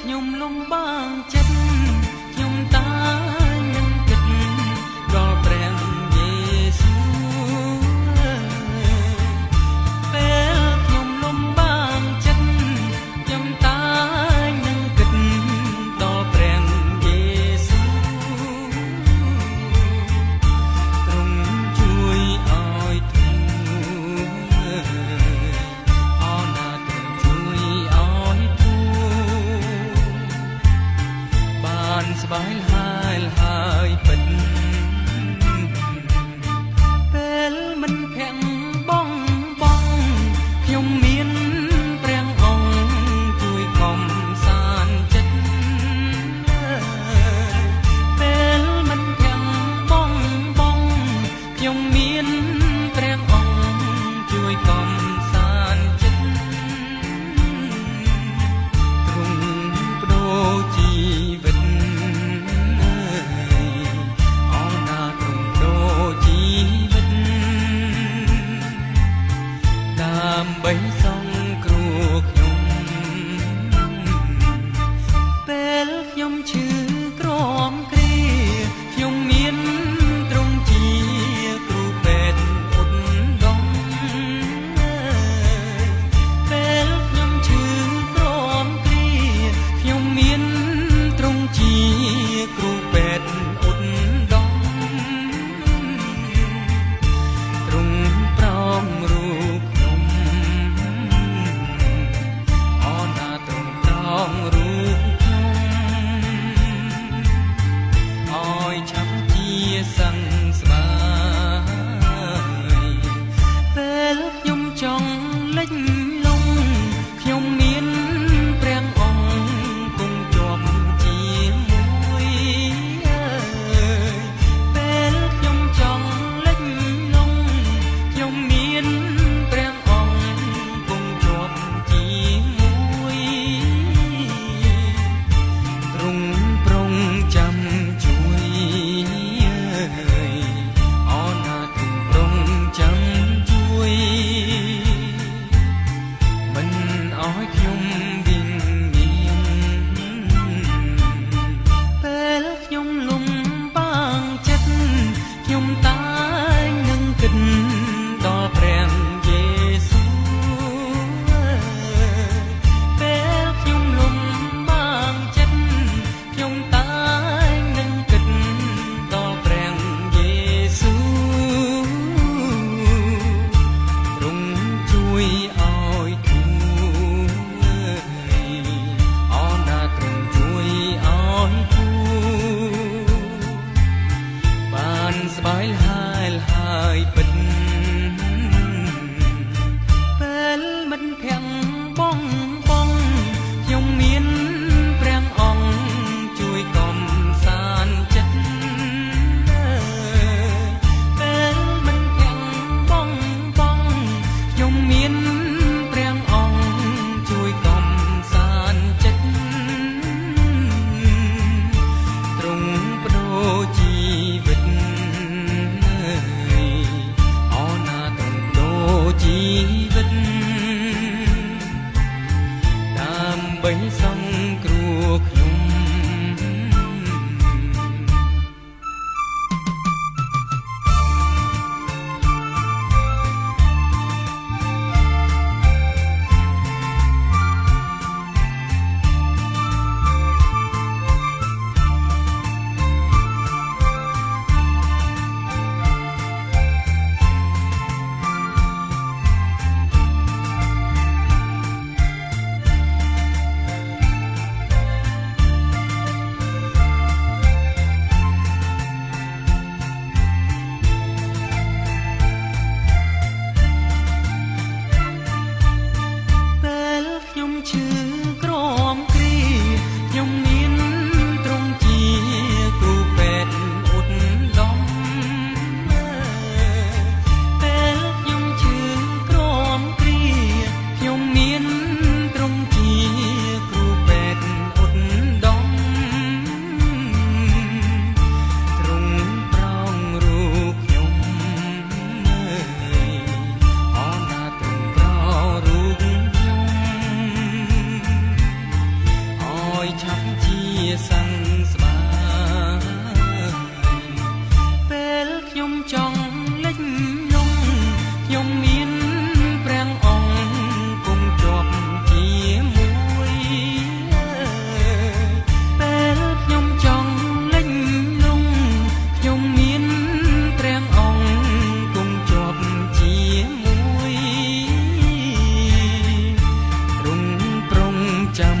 ខ្ញុំលំបាកចិត្ត ស្វាយលហើយលហើយពិត ចង់លេចខ្ញុំខ្ញុំមានព្រះអង្គគង់ជាប់ជាមួយពេលខ្ញុំចង់លេចខ្ញុំខ្ញុំមានព្រះអង្គគង់ជាប់ជាមួយរំប្រងចាំ